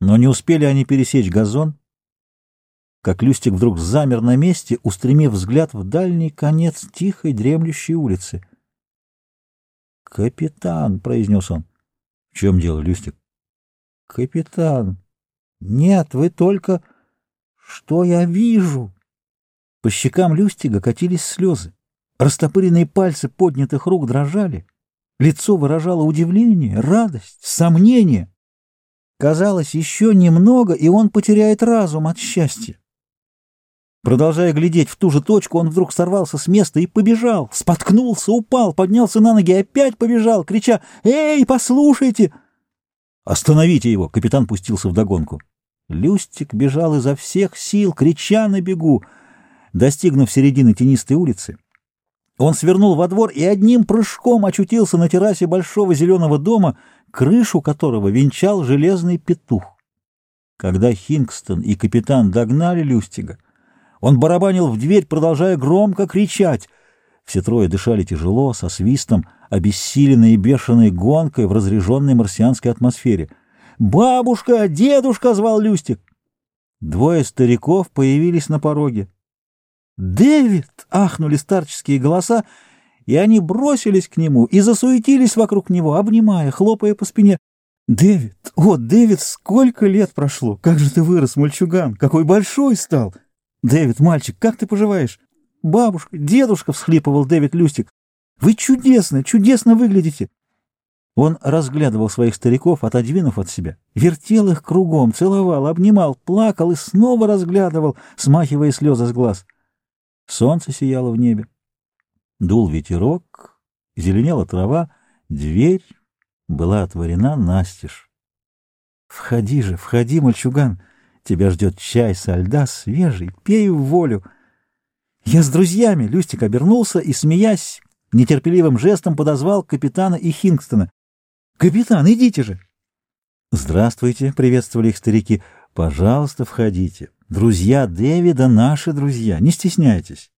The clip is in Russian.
Но не успели они пересечь газон, как Люстик вдруг замер на месте, устремив взгляд в дальний конец тихой дремлющей улицы. «Капитан!» — произнес он. «В чем дело, Люстик?» «Капитан! Нет, вы только... Что я вижу?» По щекам Люстига катились слезы. Растопыренные пальцы поднятых рук дрожали. Лицо выражало удивление, радость, сомнение. Казалось, еще немного, и он потеряет разум от счастья. Продолжая глядеть в ту же точку, он вдруг сорвался с места и побежал, споткнулся, упал, поднялся на ноги опять побежал, крича «Эй, послушайте!» «Остановите его!» — капитан пустился вдогонку. Люстик бежал изо всех сил, крича на бегу. Достигнув середины тенистой улицы, он свернул во двор и одним прыжком очутился на террасе большого зеленого дома, крышу которого венчал железный петух. Когда Хингстон и капитан догнали Люстига, он барабанил в дверь, продолжая громко кричать. Все трое дышали тяжело, со свистом, обессиленные и бешеной гонкой в разреженной марсианской атмосфере. «Бабушка! Дедушка!» — звал Люстик. Двое стариков появились на пороге. «Дэвид!» — ахнули старческие голоса, и они бросились к нему и засуетились вокруг него, обнимая, хлопая по спине. «Дэвид! О, Дэвид, сколько лет прошло! Как же ты вырос, мальчуган! Какой большой стал!» «Дэвид, мальчик, как ты поживаешь?» «Бабушка, дедушка!» — всхлипывал Дэвид Люстик. «Вы чудесно, чудесно выглядите!» Он разглядывал своих стариков, отодвинув от себя, вертел их кругом, целовал, обнимал, плакал и снова разглядывал, смахивая слезы с глаз. Солнце сияло в небе. Дул ветерок, зеленела трава, дверь была отворена настежь. «Входи же, входи, мальчуган!» Тебя ждет чай со льда, свежий, пей в волю. Я с друзьями, Люстик обернулся и, смеясь, нетерпеливым жестом подозвал капитана и Хингстона. «Капитан, идите же!» «Здравствуйте!» — приветствовали их старики. «Пожалуйста, входите. Друзья Дэвида — наши друзья. Не стесняйтесь».